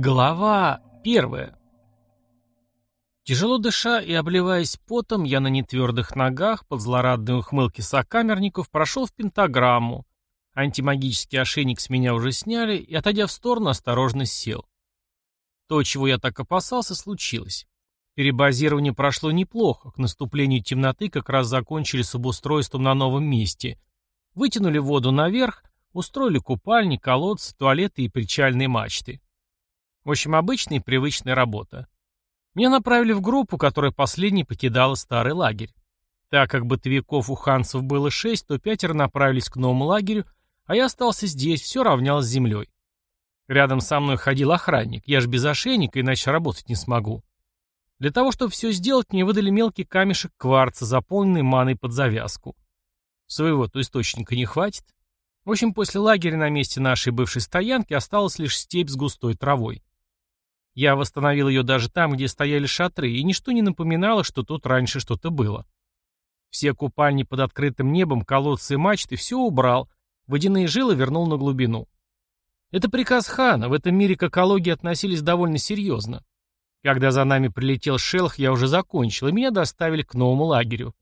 Глава первая. Тяжело дыша и обливаясь потом, я на нетвердых ногах под злорадные ухмылки сокамерников прошел в пентаграмму. Антимагический ошейник с меня уже сняли, и, отойдя в сторону, осторожно сел. То, чего я так опасался, случилось. Перебазирование прошло неплохо, к наступлению темноты как раз закончили с обустройством на новом месте. Вытянули воду наверх, устроили купальни, колодцы, туалеты и причальные мачты. В общем, обычная и привычная работа. Меня направили в группу, которая последней покидала старый лагерь. Так как бытовиков у ханцев было шесть, то пятеро направились к новому лагерю, а я остался здесь, все равнял с землей. Рядом со мной ходил охранник, я же без ошейника, иначе работать не смогу. Для того, чтобы все сделать, мне выдали мелкий камешек кварца, заполненный маной под завязку. Своего-то источника не хватит. В общем, после лагеря на месте нашей бывшей стоянки осталась лишь степь с густой травой. Я восстановил ее даже там, где стояли шатры, и ничто не напоминало, что тут раньше что-то было. Все купальни под открытым небом, колодцы и мачты все убрал, водяные жилы вернул на глубину. Это приказ хана, в этом мире к экологии относились довольно серьезно. Когда за нами прилетел шелх, я уже закончил, и меня доставили к новому лагерю.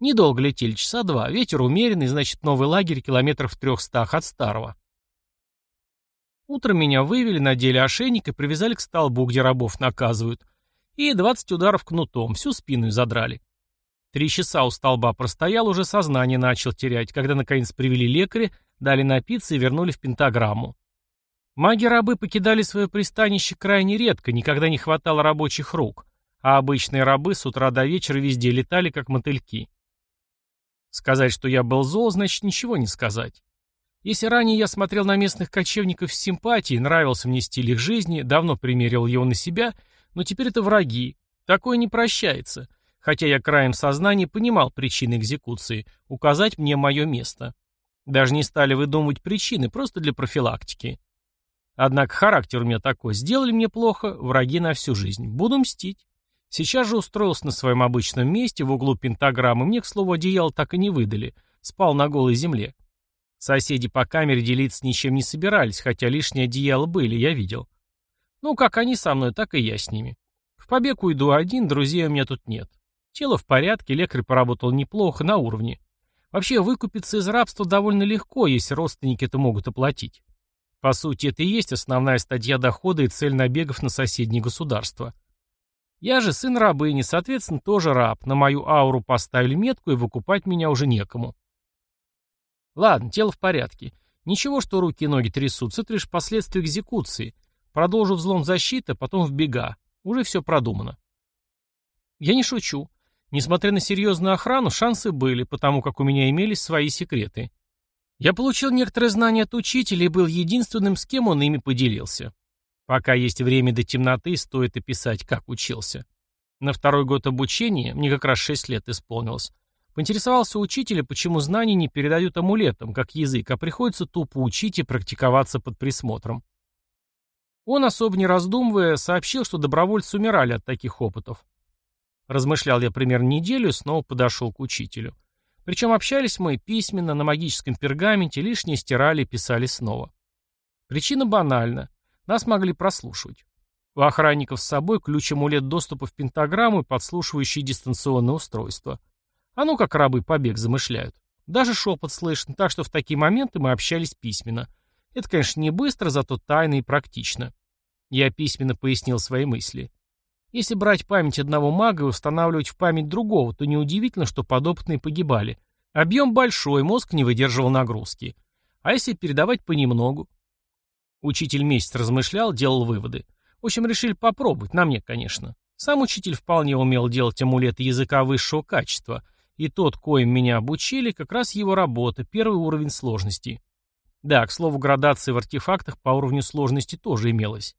Недолго летели, часа два, ветер умеренный, значит, новый лагерь километров в трехстах от старого. Утром меня вывели, надели ошейник и привязали к столбу, где рабов наказывают. И 20 ударов кнутом, всю спину задрали. Три часа у столба простоял, уже сознание начал терять, когда наконец привели лекаря, дали напиться и вернули в пентаграмму. Маги-рабы покидали свое пристанище крайне редко, никогда не хватало рабочих рук, а обычные рабы с утра до вечера везде летали, как мотыльки. Сказать, что я был зол, значит ничего не сказать. Если ранее я смотрел на местных кочевников с симпатией, нравился мне стиль их жизни, давно примерил его на себя, но теперь это враги. Такое не прощается. Хотя я краем сознания понимал причины экзекуции, указать мне мое место. Даже не стали выдумывать причины, просто для профилактики. Однако характер у меня такой. Сделали мне плохо, враги на всю жизнь. Буду мстить. Сейчас же устроился на своем обычном месте, в углу пентаграммы. Мне, к слову, одеяло так и не выдали. Спал на голой земле. Соседи по камере делиться ничем не собирались, хотя лишние одеяла были, я видел. Ну, как они со мной, так и я с ними. В побег уйду один, друзей у меня тут нет. Тело в порядке, лекарь поработал неплохо, на уровне. Вообще, выкупиться из рабства довольно легко, если родственники это могут оплатить. По сути, это и есть основная статья дохода и цель набегов на соседние государства. Я же сын рабыни, соответственно, тоже раб. На мою ауру поставили метку, и выкупать меня уже некому. Ладно, тело в порядке. Ничего, что руки и ноги трясутся, это лишь последствия экзекуции. Продолжу взлом защиты, потом в бега. Уже все продумано. Я не шучу. Несмотря на серьезную охрану, шансы были, потому как у меня имелись свои секреты. Я получил некоторые знания от учителя и был единственным, с кем он ими поделился. Пока есть время до темноты, стоит описать, как учился. На второй год обучения, мне как раз шесть лет исполнилось, Поинтересовался учителя, почему знания не передают амулетам, как язык, а приходится тупо учить и практиковаться под присмотром. Он, особо не раздумывая, сообщил, что добровольцы умирали от таких опытов. Размышлял я примерно неделю снова подошел к учителю. Причем общались мы письменно, на магическом пергаменте, лишнее стирали и писали снова. Причина банальна. Нас могли прослушивать. У охранников с собой ключ-амулет доступа в пентаграмму и подслушивающие дистанционное устройство – а ну как рабы побег замышляют. Даже шепот слышно, так что в такие моменты мы общались письменно. Это, конечно, не быстро, зато тайно и практично. Я письменно пояснил свои мысли. Если брать память одного мага и устанавливать в память другого, то неудивительно, что подопытные погибали. Объем большой, мозг не выдерживал нагрузки. А если передавать понемногу? Учитель месяц размышлял, делал выводы. В общем, решили попробовать, на мне, конечно. Сам учитель вполне умел делать амулеты языка высшего качества — и тот, коим меня обучили, как раз его работа, первый уровень сложности. Да, к слову, градация в артефактах по уровню сложности тоже имелась.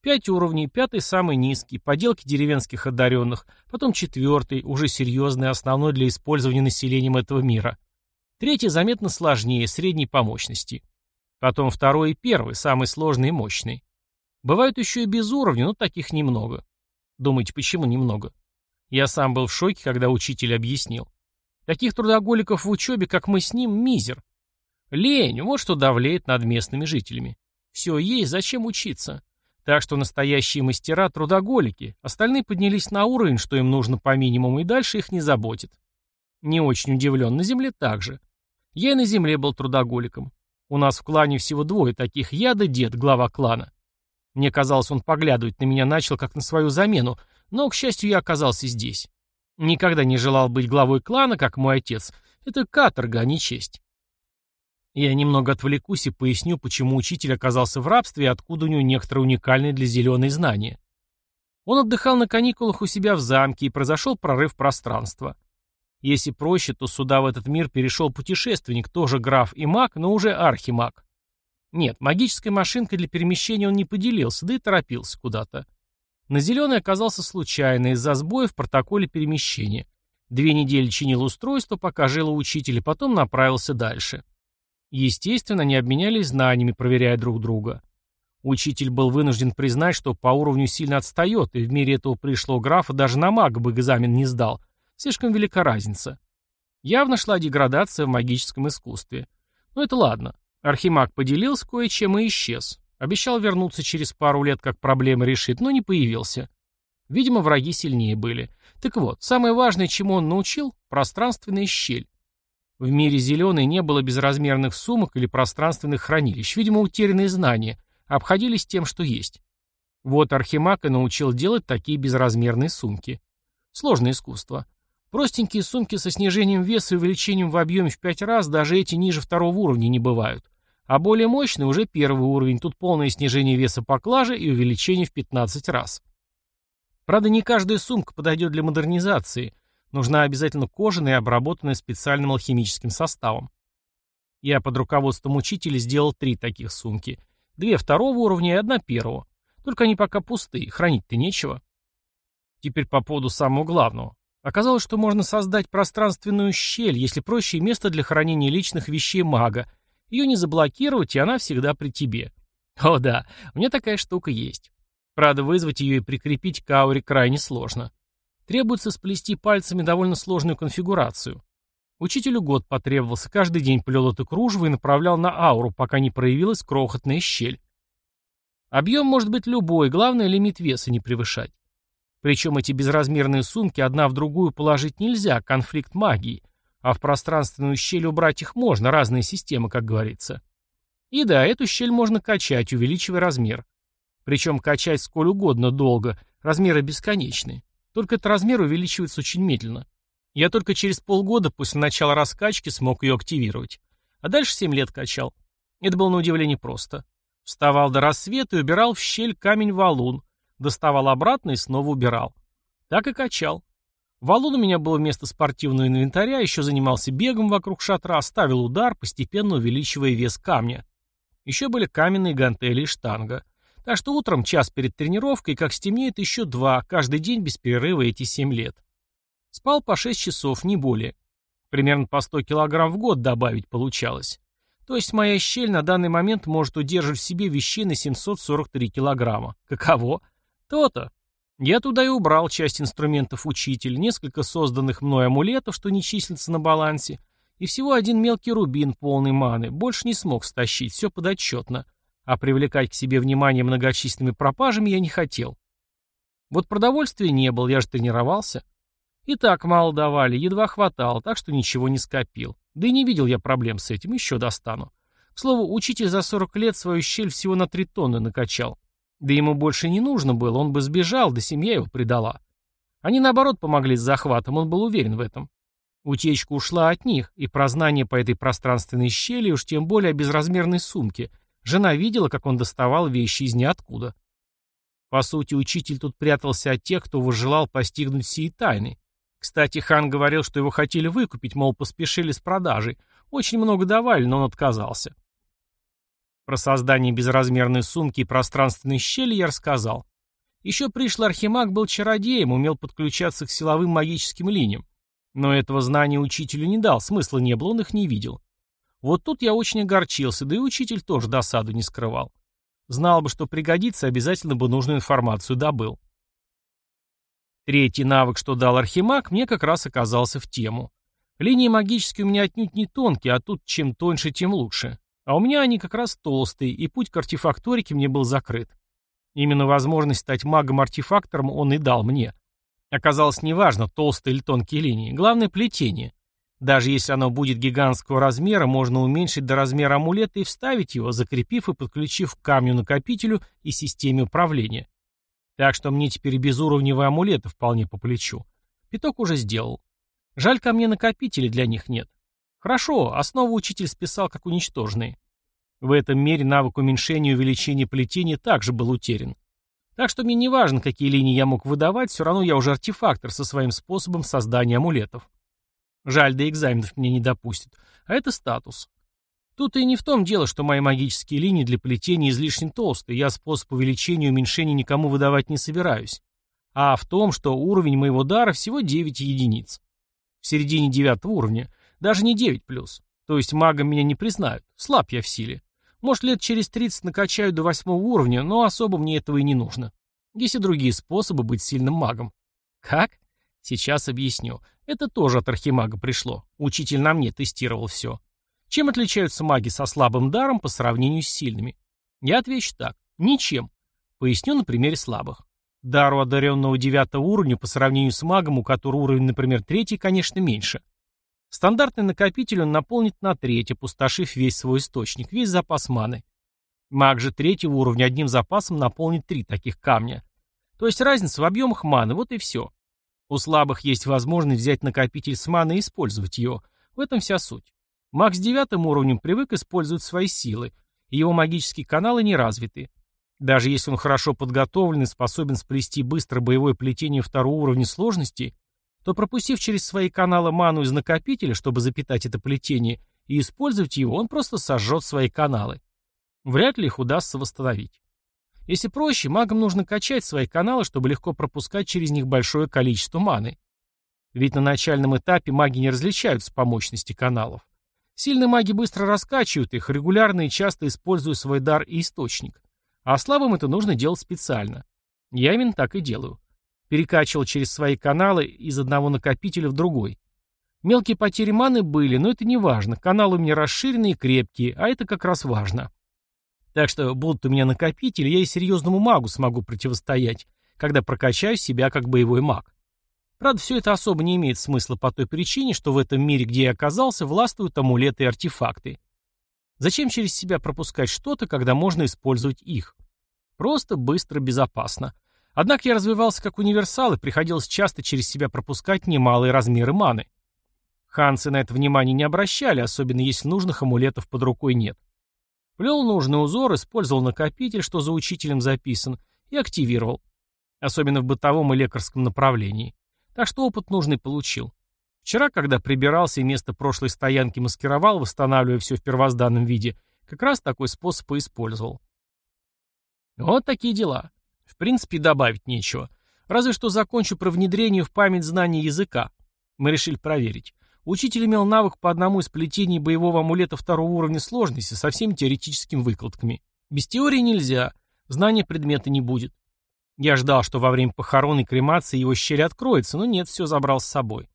Пять уровней, пятый самый низкий, поделки деревенских одаренных, потом четвертый, уже серьезный, основной для использования населением этого мира. Третий заметно сложнее, средней по мощности. Потом второй и первый, самый сложный и мощный. Бывают еще и без уровня, но таких немного. Думаете, почему немного? Я сам был в шоке, когда учитель объяснил. Таких трудоголиков в учебе, как мы с ним, мизер. Лень, вот что давлеет над местными жителями. Все есть, зачем учиться? Так что настоящие мастера – трудоголики, остальные поднялись на уровень, что им нужно по минимуму, и дальше их не заботит. Не очень удивлен, на земле также. Я и на земле был трудоголиком. У нас в клане всего двое таких, я да дед, глава клана. Мне казалось, он поглядывать на меня начал как на свою замену, но, к счастью, я оказался здесь. Никогда не желал быть главой клана, как мой отец. Это каторга, а не честь. Я немного отвлекусь и поясню, почему учитель оказался в рабстве и откуда у него некоторые уникальные для зеленой знания. Он отдыхал на каникулах у себя в замке, и произошел прорыв пространства. Если проще, то сюда в этот мир перешел путешественник, тоже граф и маг, но уже архимаг. Нет, магической машинкой для перемещения он не поделился, да и торопился куда-то. На зеленый оказался случайно, из-за сбоя в протоколе перемещения. Две недели чинил устройство, пока жил у учителя, потом направился дальше. Естественно, они обменялись знаниями, проверяя друг друга. Учитель был вынужден признать, что по уровню сильно отстает, и в мире этого пришлого графа даже на мага бы экзамен не сдал. Слишком велика разница. Явно шла деградация в магическом искусстве. Но это ладно. Архимаг поделился кое-чем и исчез. Обещал вернуться через пару лет, как проблема решит, но не появился. Видимо, враги сильнее были. Так вот, самое важное, чему он научил – пространственная щель. В мире зеленой не было безразмерных сумок или пространственных хранилищ. Видимо, утерянные знания. Обходились тем, что есть. Вот Архимаг и научил делать такие безразмерные сумки. Сложное искусство. Простенькие сумки со снижением веса и увеличением в объеме в пять раз, даже эти ниже второго уровня не бывают. А более мощные уже первый уровень, тут полное снижение веса поклажи и увеличение в 15 раз. Правда, не каждая сумка подойдет для модернизации, Нужна обязательно кожаная, обработанная специальным алхимическим составом. Я под руководством учителя сделал три таких сумки. Две второго уровня и одна первого. Только они пока пустые, хранить-то нечего. Теперь по поводу самого главного. Оказалось, что можно создать пространственную щель, если проще, место для хранения личных вещей мага. Ее не заблокировать, и она всегда при тебе. О да, у меня такая штука есть. Правда, вызвать ее и прикрепить к ауре крайне сложно. Требуется сплести пальцами довольно сложную конфигурацию. Учителю год потребовался, каждый день плел это кружево и направлял на ауру, пока не проявилась крохотная щель. Объем может быть любой, главное лимит веса не превышать. Причем эти безразмерные сумки одна в другую положить нельзя, конфликт магии, а в пространственную щель убрать их можно, разные системы, как говорится. И да, эту щель можно качать, увеличивая размер. Причем качать сколь угодно долго, размеры бесконечны. Только этот размер увеличивается очень медленно. Я только через полгода после начала раскачки смог ее активировать. А дальше 7 лет качал. Это было на удивление просто. Вставал до рассвета и убирал в щель камень-валун. Доставал обратно и снова убирал. Так и качал. Валун у меня был вместо спортивного инвентаря, еще занимался бегом вокруг шатра, ставил удар, постепенно увеличивая вес камня. Еще были каменные гантели и штанга. Так что утром час перед тренировкой, как стемнеет, еще два, каждый день без перерыва эти семь лет. Спал по шесть часов, не более. Примерно по 100 килограмм в год добавить получалось. То есть моя щель на данный момент может удерживать в себе вещей на 743 килограмма. Каково? То-то. Я туда и убрал часть инструментов учитель, несколько созданных мной амулетов, что не числятся на балансе, и всего один мелкий рубин полный маны. Больше не смог стащить, все подотчетно а привлекать к себе внимание многочисленными пропажами я не хотел. Вот продовольствия не было, я же тренировался. И так мало давали, едва хватало, так что ничего не скопил. Да и не видел я проблем с этим, еще достану. К слову, учитель за 40 лет свою щель всего на 3 тонны накачал. Да ему больше не нужно было, он бы сбежал, да семья его предала. Они, наоборот, помогли с захватом, он был уверен в этом. Утечка ушла от них, и прознание по этой пространственной щели, уж тем более о безразмерной сумке, Жена видела, как он доставал вещи из ниоткуда. По сути, учитель тут прятался от тех, кто возжелал постигнуть сии тайны. Кстати, хан говорил, что его хотели выкупить, мол, поспешили с продажей. Очень много давали, но он отказался. Про создание безразмерной сумки и пространственной щели я рассказал. Еще пришлый архимаг был чародеем, умел подключаться к силовым магическим линиям. Но этого знания учителю не дал, смысла не было, он их не видел. Вот тут я очень огорчился, да и учитель тоже досаду не скрывал. Знал бы, что пригодится, обязательно бы нужную информацию добыл. Третий навык, что дал Архимаг, мне как раз оказался в тему. Линии магические у меня отнюдь не тонкие, а тут чем тоньше, тем лучше. А у меня они как раз толстые, и путь к артефакторике мне был закрыт. Именно возможность стать магом-артефактором он и дал мне. Оказалось, неважно, толстые или тонкие линии, главное плетение. Даже если оно будет гигантского размера, можно уменьшить до размера амулета и вставить его, закрепив и подключив к камню-накопителю и системе управления. Так что мне теперь безуровневые амулеты вполне по плечу. Пяток уже сделал. Жаль, ко мне накопителей для них нет. Хорошо, основу учитель списал как уничтоженные. В этом мире навык уменьшения и увеличения плетения также был утерян. Так что мне не важно, какие линии я мог выдавать, все равно я уже артефактор со своим способом создания амулетов. Жаль, до экзаменов меня не допустят. А это статус. Тут и не в том дело, что мои магические линии для плетения излишне толстые, я способ увеличения и уменьшения никому выдавать не собираюсь. А в том, что уровень моего дара всего 9 единиц. В середине девятого уровня, даже не 9+. То есть магом меня не признают, слаб я в силе. Может, лет через 30 накачаю до восьмого уровня, но особо мне этого и не нужно. Есть и другие способы быть сильным магом. Как? Сейчас объясню. Это тоже от архимага пришло. Учитель на мне тестировал все. Чем отличаются маги со слабым даром по сравнению с сильными? Я отвечу так. Ничем. Поясню на примере слабых. Дару одаренного девятого уровня по сравнению с магом, у которого уровень, например, третий, конечно, меньше. Стандартный накопитель он наполнит на треть, опустошив весь свой источник, весь запас маны. Маг же третьего уровня одним запасом наполнит три таких камня. То есть разница в объемах маны, вот и все. У слабых есть возможность взять накопитель с маной и использовать ее. В этом вся суть. Маг с девятым уровнем привык использовать свои силы, и его магические каналы не развиты. Даже если он хорошо подготовлен и способен сплести быстро боевое плетение второго уровня сложности, то пропустив через свои каналы ману из накопителя, чтобы запитать это плетение, и использовать его, он просто сожжет свои каналы. Вряд ли их удастся восстановить. Если проще, магам нужно качать свои каналы, чтобы легко пропускать через них большое количество маны. Ведь на начальном этапе маги не различаются по мощности каналов. Сильные маги быстро раскачивают их, регулярно и часто используя свой дар и источник. А слабым это нужно делать специально. Я именно так и делаю. Перекачивал через свои каналы из одного накопителя в другой. Мелкие потери маны были, но это не важно. Каналы у меня расширенные и крепкие, а это как раз важно. Так что будут у меня накопители, я и серьезному магу смогу противостоять, когда прокачаю себя как боевой маг. Правда, все это особо не имеет смысла по той причине, что в этом мире, где я оказался, властвуют амулеты и артефакты. Зачем через себя пропускать что-то, когда можно использовать их? Просто, быстро, безопасно. Однако я развивался как универсал и приходилось часто через себя пропускать немалые размеры маны. Ханцы на это внимание не обращали, особенно если нужных амулетов под рукой нет. Плел нужный узор, использовал накопитель, что за учителем записан, и активировал. Особенно в бытовом и лекарском направлении. Так что опыт нужный получил. Вчера, когда прибирался и место прошлой стоянки маскировал, восстанавливая все в первозданном виде, как раз такой способ и использовал. Вот такие дела. Принципе, добавить нечего. Разве что закончу про внедрение в память знаний языка. Мы решили проверить. Учитель имел навык по одному из плетений боевого амулета второго уровня сложности со всеми теоретическими выкладками. Без теории нельзя, знания предмета не будет. Я ждал, что во время похорон и кремации его щель откроется, но нет, все забрал с собой.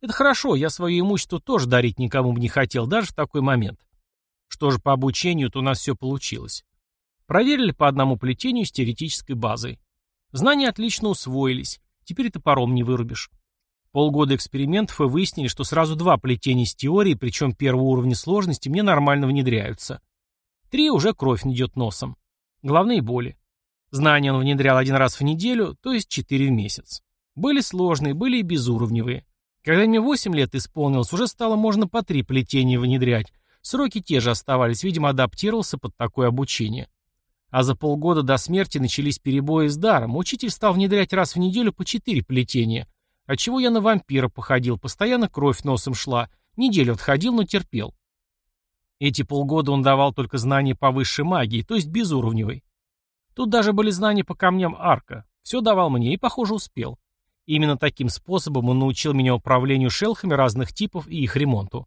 Это хорошо, я свое имущество тоже дарить никому бы не хотел, даже в такой момент. Что же по обучению, то у нас все получилось. Проверили по одному плетению с теоретической базой. Знания отлично усвоились, теперь топором не вырубишь. Полгода экспериментов и выяснили, что сразу два плетения с теорией, причем первого уровня сложности, мне нормально внедряются. Три уже кровь идет носом. Головные боли. Знания он внедрял один раз в неделю, то есть четыре в месяц. Были сложные, были и безуровневые. Когда мне восемь лет исполнилось, уже стало можно по три плетения внедрять. Сроки те же оставались, видимо, адаптировался под такое обучение. А за полгода до смерти начались перебои с даром. Учитель стал внедрять раз в неделю по четыре плетения – Отчего я на вампира походил, постоянно кровь носом шла, неделю отходил, но терпел. Эти полгода он давал только знания по высшей магии, то есть безуровневой. Тут даже были знания по камням арка. Все давал мне и, похоже, успел. Именно таким способом он научил меня управлению шелхами разных типов и их ремонту.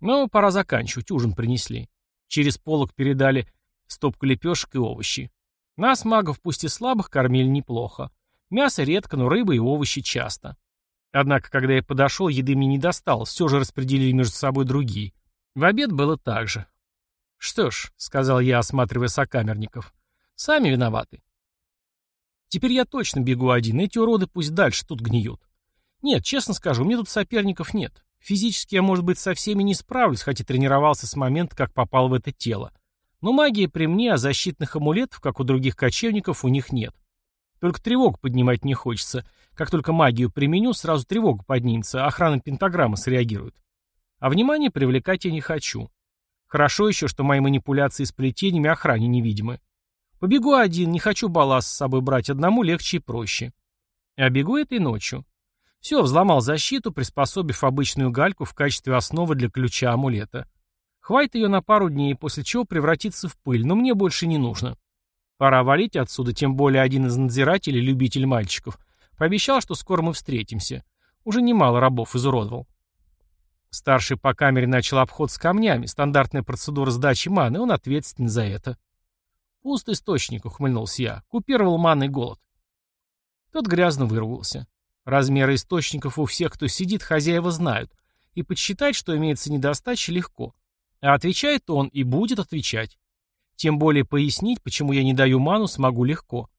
Но пора заканчивать, ужин принесли. Через полок передали стопку лепешек и овощи. Нас, магов, пусть и слабых, кормили неплохо. Мясо редко, но рыба и овощи часто. Однако, когда я подошел, еды мне не досталось, все же распределили между собой другие. В обед было так же. «Что ж», — сказал я, осматривая сокамерников, — Сами виноваты. Теперь я точно бегу один, эти уроды пусть дальше тут гниют. Нет, честно скажу, меня тут соперников нет. Физически я, может быть, со всеми не справлюсь, хотя тренировался с момента, как попал в это тело. Но магия при мне, а защитных амулетов, как у других кочевников, у них нет. Только тревогу поднимать не хочется. Как только магию применю, сразу тревога поднимется, а охрана пентаграммы среагирует. А внимание привлекать я не хочу. Хорошо еще, что мои манипуляции с плетениями охране невидимы. Побегу один, не хочу балласт с собой брать, одному легче и проще. А бегу этой ночью. Все, взломал защиту, приспособив обычную гальку в качестве основы для ключа амулета. Хватит ее на пару дней, после чего превратится в пыль, но мне больше не нужно. Пора валить отсюда, тем более один из надзирателей, любитель мальчиков, пообещал, что скоро мы встретимся. Уже немало рабов изуродовал. Старший по камере начал обход с камнями, стандартная процедура сдачи маны, он ответственен за это. Пуст источник, ухмыльнулся я. Купировал манный голод. Тот грязно вырвался. Размеры источников у всех, кто сидит, хозяева знают, и подсчитать, что имеется недостача, легко. А отвечает он и будет отвечать. Тем более пояснить, почему я не даю ману, смогу легко.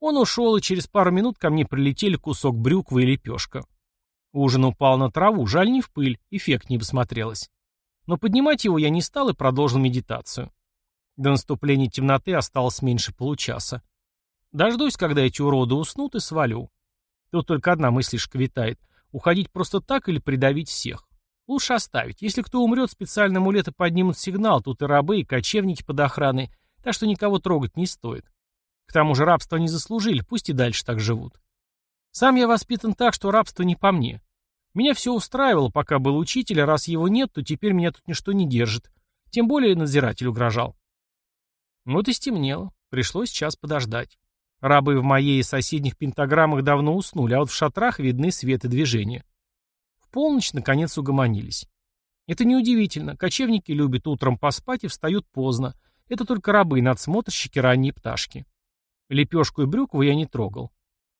Он ушел, и через пару минут ко мне прилетели кусок брюквы и лепешка. Ужин упал на траву, жаль не в пыль, эффект не посмотрелось. Но поднимать его я не стал и продолжил медитацию. До наступления темноты осталось меньше получаса. Дождусь, когда эти уроды уснут, и свалю. Тут только одна мыслишка витает. Уходить просто так или придавить всех? Лучше оставить. Если кто умрет, специально амулеты поднимут сигнал, тут и рабы, и кочевники под охраной, так что никого трогать не стоит. К тому же рабство не заслужили, пусть и дальше так живут. Сам я воспитан так, что рабство не по мне. Меня все устраивало, пока был учитель, а раз его нет, то теперь меня тут ничто не держит. Тем более надзиратель угрожал. Вот и стемнело. Пришлось час подождать. Рабы в моей и соседних пентаграммах давно уснули, а вот в шатрах видны свет и движения полночь, наконец, угомонились. Это неудивительно. Кочевники любят утром поспать и встают поздно. Это только рабы, надсмотрщики, ранние пташки. Лепешку и брюкву я не трогал.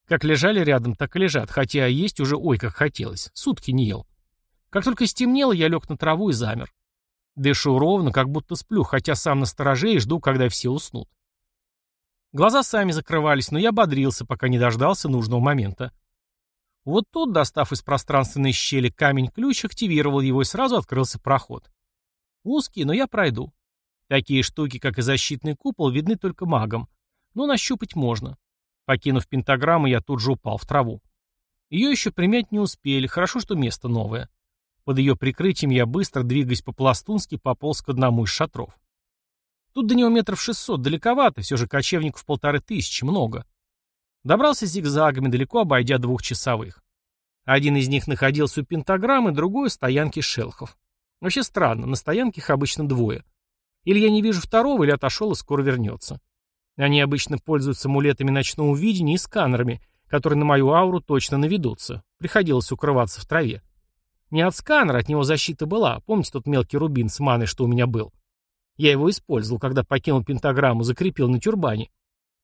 Как лежали рядом, так и лежат, хотя есть уже ой как хотелось. Сутки не ел. Как только стемнело, я лег на траву и замер. Дышу ровно, как будто сплю, хотя сам на стороже и жду, когда все уснут. Глаза сами закрывались, но я бодрился, пока не дождался нужного момента. Вот тут, достав из пространственной щели камень-ключ, активировал его и сразу открылся проход. Узкий, но я пройду. Такие штуки, как и защитный купол, видны только магам. Но нащупать можно. Покинув пентаграмму, я тут же упал в траву. Ее еще примять не успели, хорошо, что место новое. Под ее прикрытием я быстро, двигаясь по-пластунски, пополз к одному из шатров. Тут до него метров шестьсот, далековато, все же кочевников полторы тысячи, много. Добрался зигзагами, далеко обойдя двух часовых. Один из них находился у пентаграммы, другой — у стоянки шелхов. Вообще странно, на стоянке их обычно двое. Или я не вижу второго, или отошел и скоро вернется. Они обычно пользуются амулетами ночного видения и сканерами, которые на мою ауру точно наведутся. Приходилось укрываться в траве. Не от сканера, от него защита была. Помните тот мелкий рубин с маной, что у меня был? Я его использовал, когда покинул пентаграмму, закрепил на тюрбане.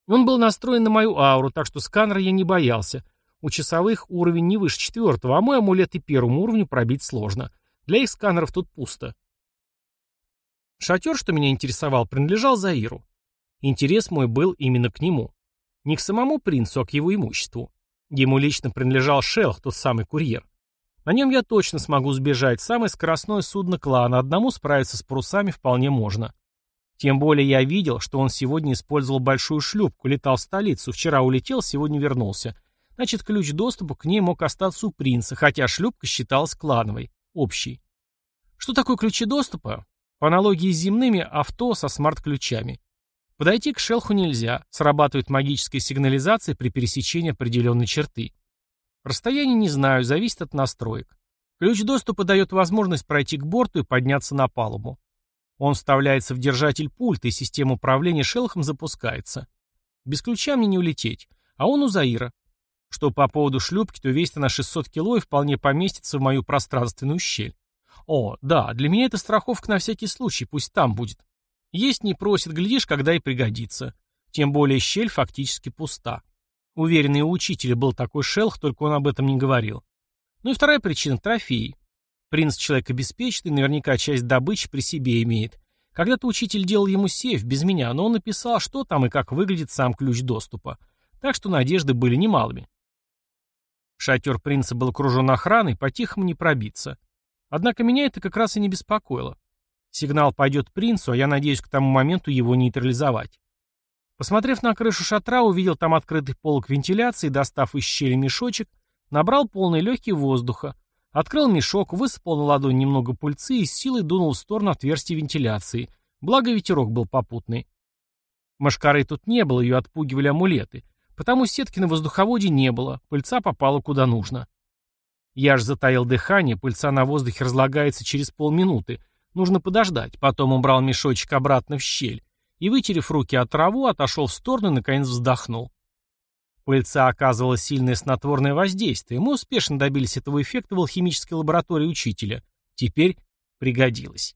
Он был настроен на мою ауру, так что сканера я не боялся. У часовых уровень не выше четвертого, а мой амулет и первому уровню пробить сложно. Для их сканеров тут пусто. Шатер, что меня интересовал, принадлежал Заиру. Интерес мой был именно к нему. Не к самому принцу, а к его имуществу. Ему лично принадлежал Шелх, тот самый курьер. На нем я точно смогу сбежать. Самое скоростное судно клана. Одному справиться с парусами вполне можно. Тем более я видел, что он сегодня использовал большую шлюпку, летал в столицу, вчера улетел, сегодня вернулся. Значит, ключ доступа к ней мог остаться у принца, хотя шлюпка считалась клановой, общей. Что такое ключи доступа? По аналогии с земными, авто со смарт-ключами. Подойти к шелху нельзя, срабатывает магическая сигнализация при пересечении определенной черты. Расстояние не знаю, зависит от настроек. Ключ доступа дает возможность пройти к борту и подняться на палубу. Он вставляется в держатель пульта, и система управления шелхом запускается. Без ключа мне не улететь, а он у Заира. Что по поводу шлюпки, то весит она 600 кило и вполне поместится в мою пространственную щель. О, да, для меня это страховка на всякий случай, пусть там будет. Есть не просит, глядишь, когда и пригодится. Тем более щель фактически пуста. Уверенный у учителя был такой шелх, только он об этом не говорил. Ну и вторая причина – трофеи. Принц человек обеспеченный, наверняка часть добычи при себе имеет. Когда-то учитель делал ему сейф без меня, но он написал, что там и как выглядит сам ключ доступа. Так что надежды были немалыми. Шатер принца был окружен охраной, по-тихому не пробиться. Однако меня это как раз и не беспокоило. Сигнал пойдет принцу, а я надеюсь к тому моменту его нейтрализовать. Посмотрев на крышу шатра, увидел там открытый полок вентиляции, достав из щели мешочек, набрал полный легкий воздуха, открыл мешок, высыпал на ладонь немного пыльцы и с силой дунул в сторону отверстия вентиляции, благо ветерок был попутный. Машкары тут не было, ее отпугивали амулеты, потому сетки на воздуховоде не было, пыльца попала куда нужно. Я аж затаил дыхание, пыльца на воздухе разлагается через полминуты, нужно подождать, потом убрал мешочек обратно в щель, и, вытерев руки от траву, отошел в сторону и, наконец, вздохнул. Пыльца оказывала сильное снотворное воздействие. Мы успешно добились этого эффекта в алхимической лаборатории учителя. Теперь пригодилось.